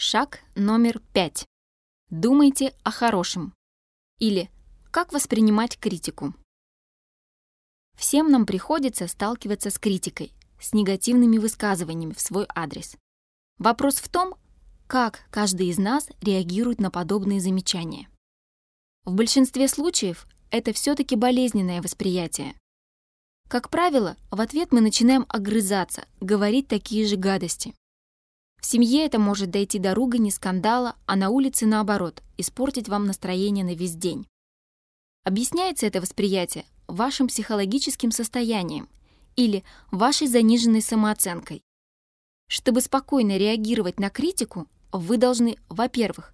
Шаг номер пять. Думайте о хорошем. Или как воспринимать критику. Всем нам приходится сталкиваться с критикой, с негативными высказываниями в свой адрес. Вопрос в том, как каждый из нас реагирует на подобные замечания. В большинстве случаев это все-таки болезненное восприятие. Как правило, в ответ мы начинаем огрызаться, говорить такие же гадости. В семье это может дойти до ругани, скандала, а на улице, наоборот, испортить вам настроение на весь день. Объясняется это восприятие вашим психологическим состоянием или вашей заниженной самооценкой. Чтобы спокойно реагировать на критику, вы должны, во-первых,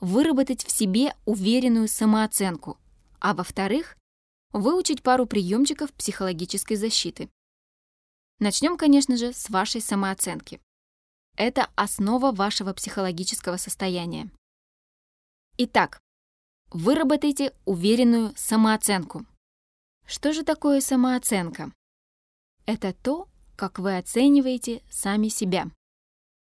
выработать в себе уверенную самооценку, а во-вторых, выучить пару приемчиков психологической защиты. Начнем, конечно же, с вашей самооценки. Это основа вашего психологического состояния. Итак, выработайте уверенную самооценку. Что же такое самооценка? Это то, как вы оцениваете сами себя.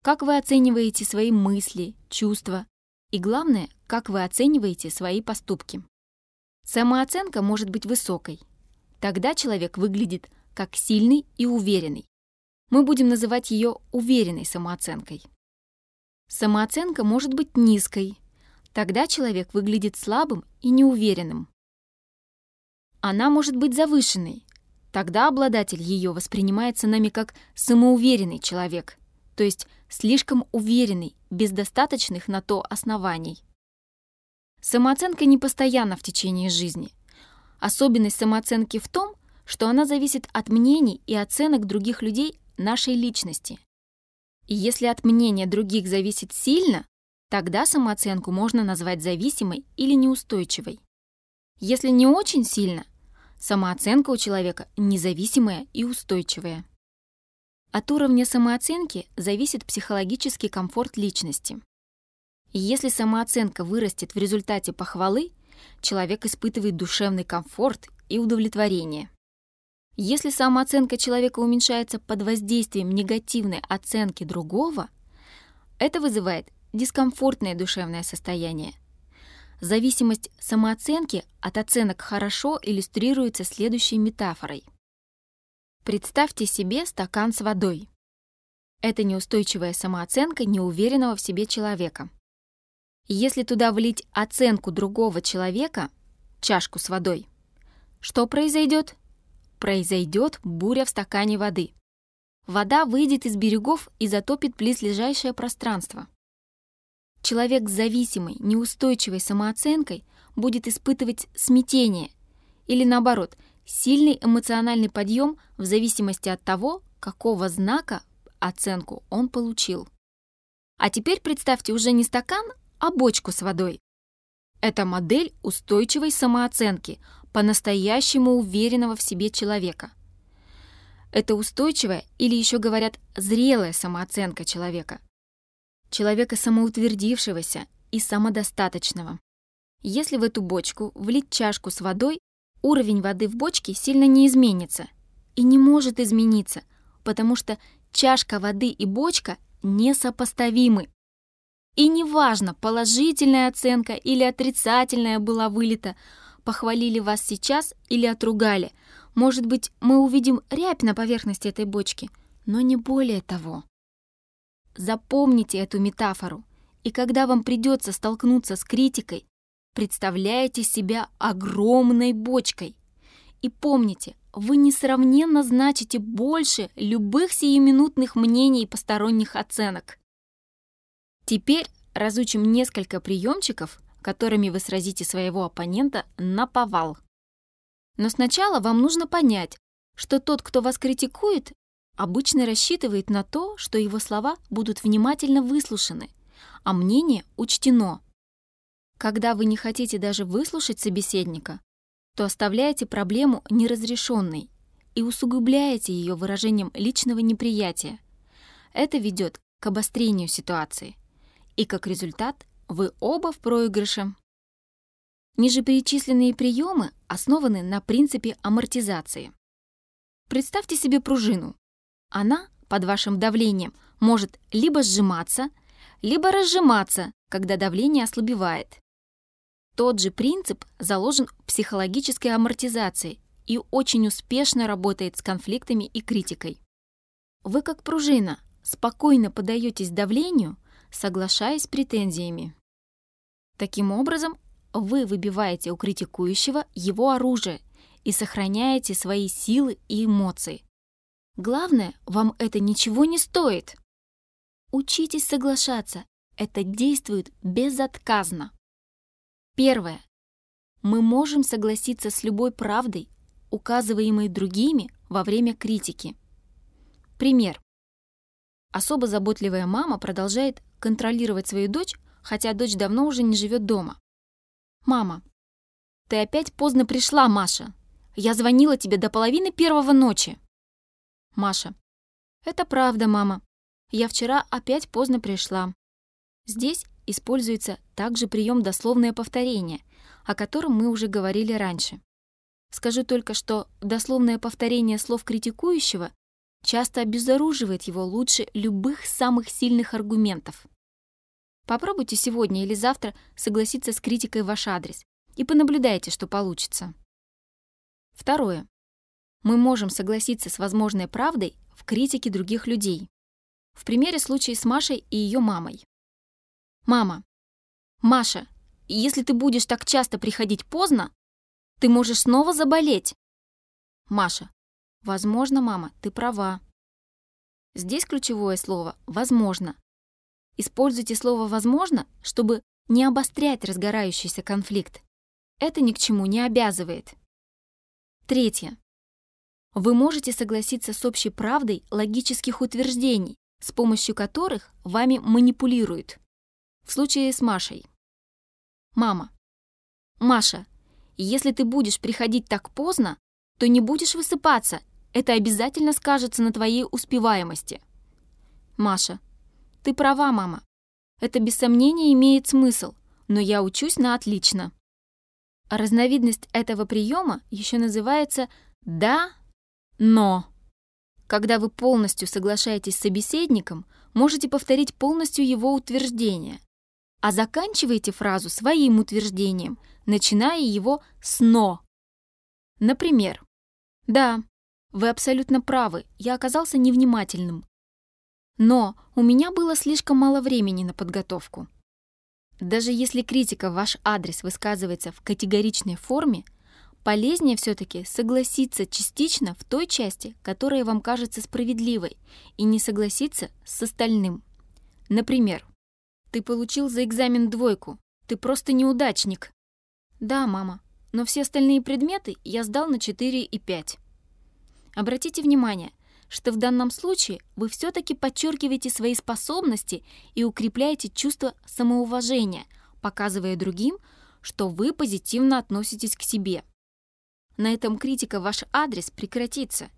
Как вы оцениваете свои мысли, чувства и, главное, как вы оцениваете свои поступки. Самооценка может быть высокой. Тогда человек выглядит как сильный и уверенный мы будем называть ее уверенной самооценкой. Самооценка может быть низкой. Тогда человек выглядит слабым и неуверенным. Она может быть завышенной. Тогда обладатель ее воспринимается нами как самоуверенный человек, то есть слишком уверенный, без достаточных на то оснований. Самооценка не постоянна в течение жизни. Особенность самооценки в том, что она зависит от мнений и оценок других людей нашей личности. И если от мнения других зависит сильно, тогда самооценку можно назвать зависимой или неустойчивой. Если не очень сильно, самооценка у человека независимая и устойчивая. От уровня самооценки зависит психологический комфорт личности. И если самооценка вырастет в результате похвалы, человек испытывает душевный комфорт и удовлетворение. Если самооценка человека уменьшается под воздействием негативной оценки другого, это вызывает дискомфортное душевное состояние. Зависимость самооценки от оценок хорошо иллюстрируется следующей метафорой. Представьте себе стакан с водой. Это неустойчивая самооценка неуверенного в себе человека. Если туда влить оценку другого человека, чашку с водой, что произойдет? Произойдет буря в стакане воды. Вода выйдет из берегов и затопит близлежащее пространство. Человек с зависимой, неустойчивой самооценкой будет испытывать смятение или, наоборот, сильный эмоциональный подъем в зависимости от того, какого знака оценку он получил. А теперь представьте уже не стакан, а бочку с водой. Это модель устойчивой самооценки, по-настоящему уверенного в себе человека. Это устойчивая или еще говорят зрелая самооценка человека. Человека самоутвердившегося и самодостаточного. Если в эту бочку влить чашку с водой, уровень воды в бочке сильно не изменится. И не может измениться, потому что чашка воды и бочка несопоставимы. И неважно, положительная оценка или отрицательная была вылита – похвалили вас сейчас или отругали. Может быть, мы увидим рябь на поверхности этой бочки, но не более того. Запомните эту метафору, и когда вам придется столкнуться с критикой, представляете себя огромной бочкой. И помните, вы несравненно значите больше любых сиюминутных мнений и посторонних оценок. Теперь разучим несколько приемчиков, которыми вы сразите своего оппонента на повал. Но сначала вам нужно понять, что тот, кто вас критикует, обычно рассчитывает на то, что его слова будут внимательно выслушаны, а мнение учтено. Когда вы не хотите даже выслушать собеседника, то оставляете проблему неразрешенной и усугубляете ее выражением личного неприятия. Это ведет к обострению ситуации и, как результат, вы оба в проигрыше. Нижеперечисленные приемы основаны на принципе амортизации. Представьте себе пружину. Она под вашим давлением может либо сжиматься, либо разжиматься, когда давление ослабевает. Тот же принцип заложен в психологической амортизации и очень успешно работает с конфликтами и критикой. Вы как пружина спокойно подаетесь давлению, соглашаясь с претензиями. Таким образом, вы выбиваете у критикующего его оружие и сохраняете свои силы и эмоции. Главное, вам это ничего не стоит. Учитесь соглашаться. Это действует безотказно. Первое. Мы можем согласиться с любой правдой, указываемой другими во время критики. Пример. Особо заботливая мама продолжает контролировать свою дочь, хотя дочь давно уже не живет дома. «Мама, ты опять поздно пришла, Маша. Я звонила тебе до половины первого ночи». Маша. «Это правда, мама. Я вчера опять поздно пришла». Здесь используется также прием дословное повторение, о котором мы уже говорили раньше. Скажу только, что дословное повторение слов критикующего часто обезоруживает его лучше любых самых сильных аргументов. Попробуйте сегодня или завтра согласиться с критикой в ваш адрес и понаблюдайте, что получится. Второе. Мы можем согласиться с возможной правдой в критике других людей. В примере случая с Машей и ее мамой. Мама. Маша, если ты будешь так часто приходить поздно, ты можешь снова заболеть. Маша. Возможно, мама, ты права. Здесь ключевое слово «возможно». Используйте слово «возможно», чтобы не обострять разгорающийся конфликт. Это ни к чему не обязывает. Третье. Вы можете согласиться с общей правдой логических утверждений, с помощью которых вами манипулируют. В случае с Машей. Мама. Маша, если ты будешь приходить так поздно, то не будешь высыпаться. Это обязательно скажется на твоей успеваемости. Маша. Ты права, мама. Это без сомнения имеет смысл, но я учусь на отлично. Разновидность этого приема еще называется «да, но». Когда вы полностью соглашаетесь с собеседником, можете повторить полностью его утверждение, а заканчиваете фразу своим утверждением, начиная его с «но». Например, «Да, вы абсолютно правы, я оказался невнимательным. Но у меня было слишком мало времени на подготовку». Даже если критика в ваш адрес высказывается в категоричной форме, полезнее все-таки согласиться частично в той части, которая вам кажется справедливой, и не согласиться с остальным. Например, ты получил за экзамен двойку. Ты просто неудачник. Да, мама, но все остальные предметы я сдал на 4 и 5. Обратите внимание, что в данном случае вы все-таки подчеркиваете свои способности и укрепляете чувство самоуважения, показывая другим, что вы позитивно относитесь к себе. На этом критика ваш адрес прекратится,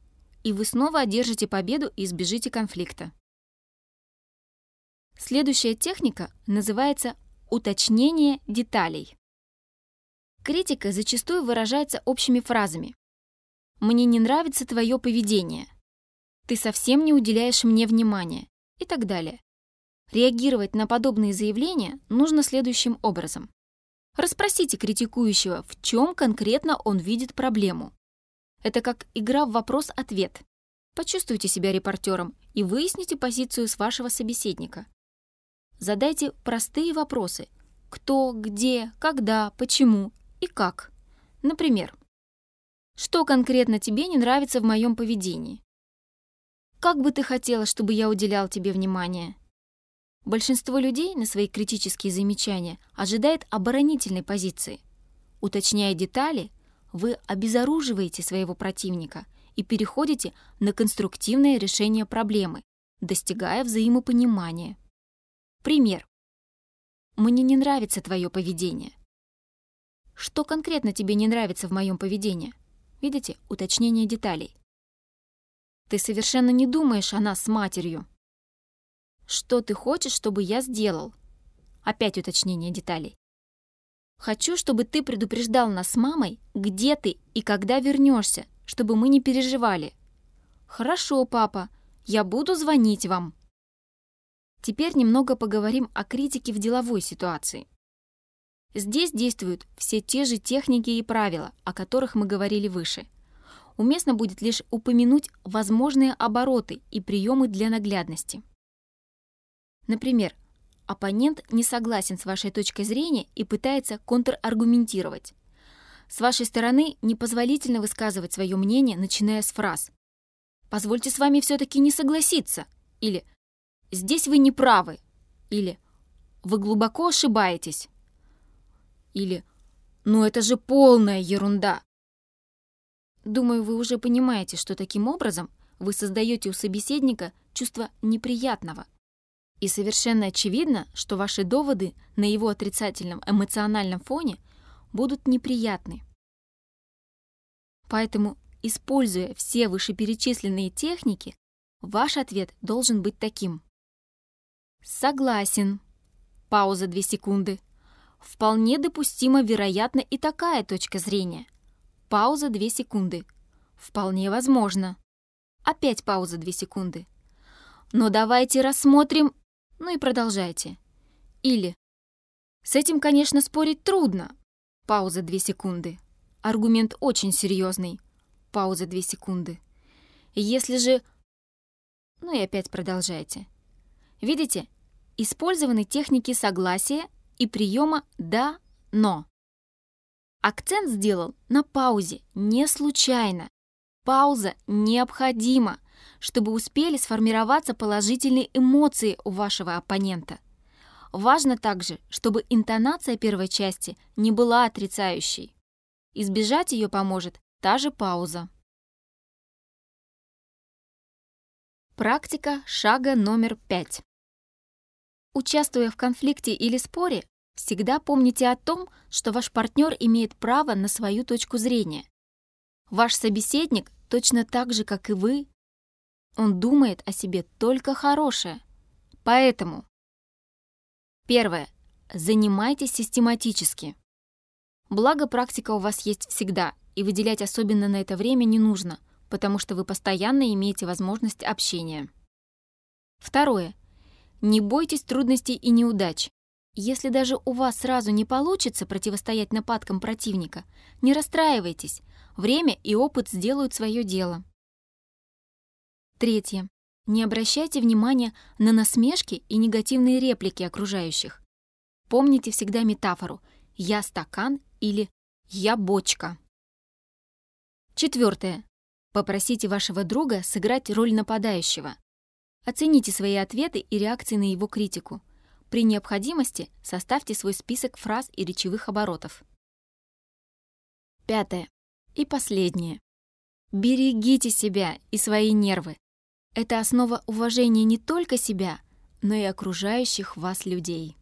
и вы снова одержите победу и избежите конфликта. Следующая техника называется уточнение деталей. Критика зачастую выражается общими фразами. «Мне не нравится твое поведение», «Ты совсем не уделяешь мне внимания» и так далее. Реагировать на подобные заявления нужно следующим образом. Расспросите критикующего, в чем конкретно он видит проблему. Это как игра в вопрос-ответ. Почувствуйте себя репортером и выясните позицию с вашего собеседника. Задайте простые вопросы. Кто, где, когда, почему и как. Например, что конкретно тебе не нравится в моем поведении? Как бы ты хотела, чтобы я уделял тебе внимание? Большинство людей на свои критические замечания ожидает оборонительной позиции. Уточняя детали, вы обезоруживаете своего противника и переходите на конструктивное решение проблемы, достигая взаимопонимания. Пример. Мне не нравится твое поведение. Что конкретно тебе не нравится в моем поведении? Видите, уточнение деталей. Ты совершенно не думаешь о нас с матерью. Что ты хочешь, чтобы я сделал? Опять уточнение деталей. Хочу, чтобы ты предупреждал нас с мамой, где ты и когда вернешься, чтобы мы не переживали. Хорошо, папа, я буду звонить вам. Теперь немного поговорим о критике в деловой ситуации. Здесь действуют все те же техники и правила, о которых мы говорили выше. Уместно будет лишь упомянуть возможные обороты и приемы для наглядности. Например, оппонент не согласен с вашей точкой зрения и пытается контраргументировать. С вашей стороны непозволительно высказывать свое мнение, начиная с фраз «Позвольте с вами все-таки не согласиться» или «Здесь вы не правы» или «Вы глубоко ошибаетесь» или «Ну это же полная ерунда». Думаю, вы уже понимаете, что таким образом вы создаете у собеседника чувство неприятного. И совершенно очевидно, что ваши доводы на его отрицательном эмоциональном фоне будут неприятны. Поэтому, используя все вышеперечисленные техники, ваш ответ должен быть таким. Согласен. Пауза 2 секунды. Вполне допустима, вероятно, и такая точка зрения. Пауза 2 секунды. Вполне возможно. Опять пауза 2 секунды. Но давайте рассмотрим... Ну и продолжайте. Или... С этим, конечно, спорить трудно. Пауза 2 секунды. Аргумент очень серьезный. Пауза 2 секунды. Если же... Ну и опять продолжайте. Видите, использованы техники согласия и приема «да», «но». Акцент сделал на паузе, не случайно. Пауза необходима, чтобы успели сформироваться положительные эмоции у вашего оппонента. Важно также, чтобы интонация первой части не была отрицающей. Избежать ее поможет та же пауза. Практика шага номер пять. Участвуя в конфликте или споре, всегда помните о том, что ваш партнер имеет право на свою точку зрения. Ваш собеседник точно так же, как и вы, он думает о себе только хорошее. Поэтому Первое. Занимайтесь систематически. Благо, практика у вас есть всегда, и выделять особенно на это время не нужно, потому что вы постоянно имеете возможность общения. Второе. Не бойтесь трудностей и неудач. Если даже у вас сразу не получится противостоять нападкам противника, не расстраивайтесь. Время и опыт сделают свое дело. Третье. Не обращайте внимания на насмешки и негативные реплики окружающих. Помните всегда метафору «я стакан» или «я бочка». Четвертое. Попросите вашего друга сыграть роль нападающего. Оцените свои ответы и реакции на его критику. При необходимости составьте свой список фраз и речевых оборотов. Пятое. И последнее. Берегите себя и свои нервы. Это основа уважения не только себя, но и окружающих вас людей.